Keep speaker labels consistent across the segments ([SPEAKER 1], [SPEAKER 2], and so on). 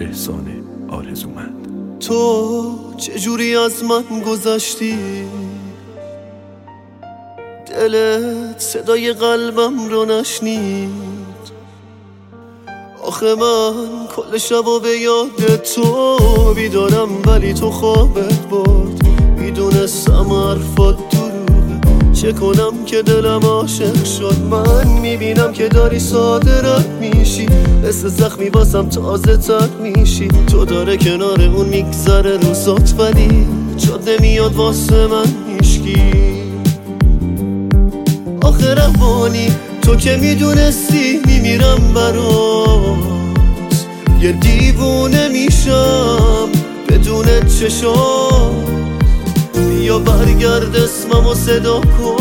[SPEAKER 1] احسان آرزومند.
[SPEAKER 2] تو چجوری از من گذشتی؟ دلت صدای قلبم رو نشنید. آخه من کل شب و به یاد تو بیدارم ولی تو خوابت برد. می‌دونستم حرفات چه کنم که دلم عاشق شد؟ من می‌بینم که داری صادرت میشی. مثل زخمی باسم تازه تر میشی. تو داره کنار اون میگذره روزات ولی جاد نمیاد واسه من میشکی آخه روانی تو که می‌دونستی میمیرم برات. یه دیوونه میشم بدون چشات بیا برگرد اسمم و صدا کن.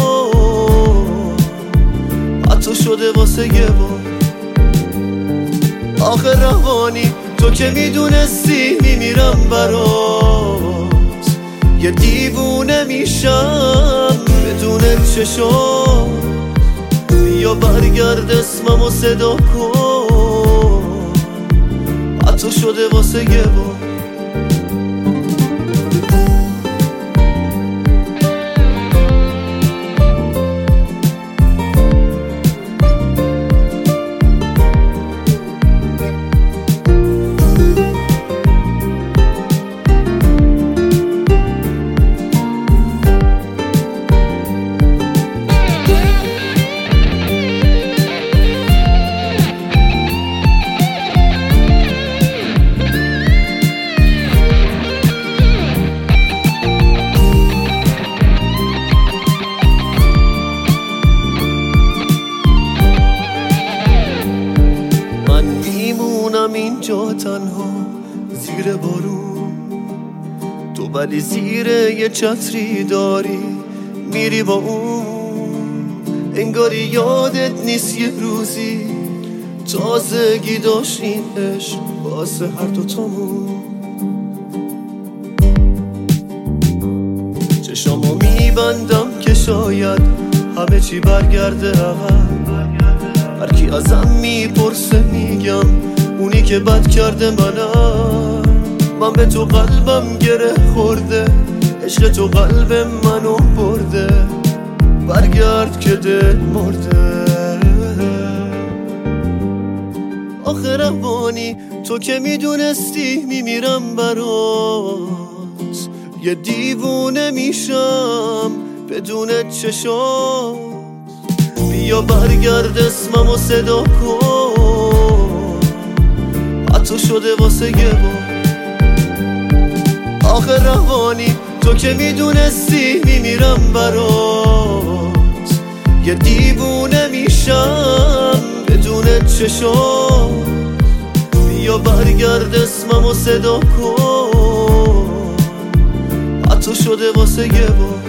[SPEAKER 2] حتی شده واسه یه بار. آخه روانی تو که می‌دونستی میمیرم برات. یه دیوونه میشم بدون چشات. بیا برگرد اسمم و صدا کن. حتی شده واسه یه بار. اینجا تنها زیر بارون. تو ولی زیر یه چتری داری میری با اون. انگاری یادت نیست یه روزی تازگی داشت این عشق واسه هر دوتامون چشامو میبندم که شاید همه چی برگرده. عقب هر کی ازم می‌پرسه میگم اونی که بد کرده منم من به تو قلبم گره خورده. عشق تو قلب منو برده. برگرد که دل مرده. آخه روانی تو که می‌دونستی میمیرم برات. یه دیوونه میشم بدون چشات. بیا برگرد اسمم و صدا کن. شده واسه یه بار آخه روانی تو که می‌دونستی میمیرم برات. یه دیوونه میشم بدون چشات بیا برگرد اسمم و صدا کن. حتی شده واسه یه بار